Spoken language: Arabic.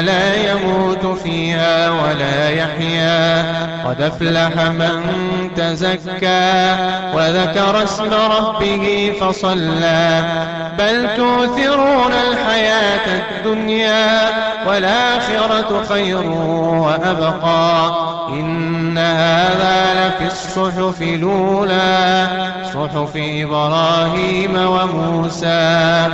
لا يموت فيها ولا يحيا. قد أفلح من تزكى وذكر اسم ربه فصلى. بل تؤثرون الحياة الدنيا والآخرة خير وأبقى. إن هذا لفي الصحف الأولى. صحف إبراهيم وموسى.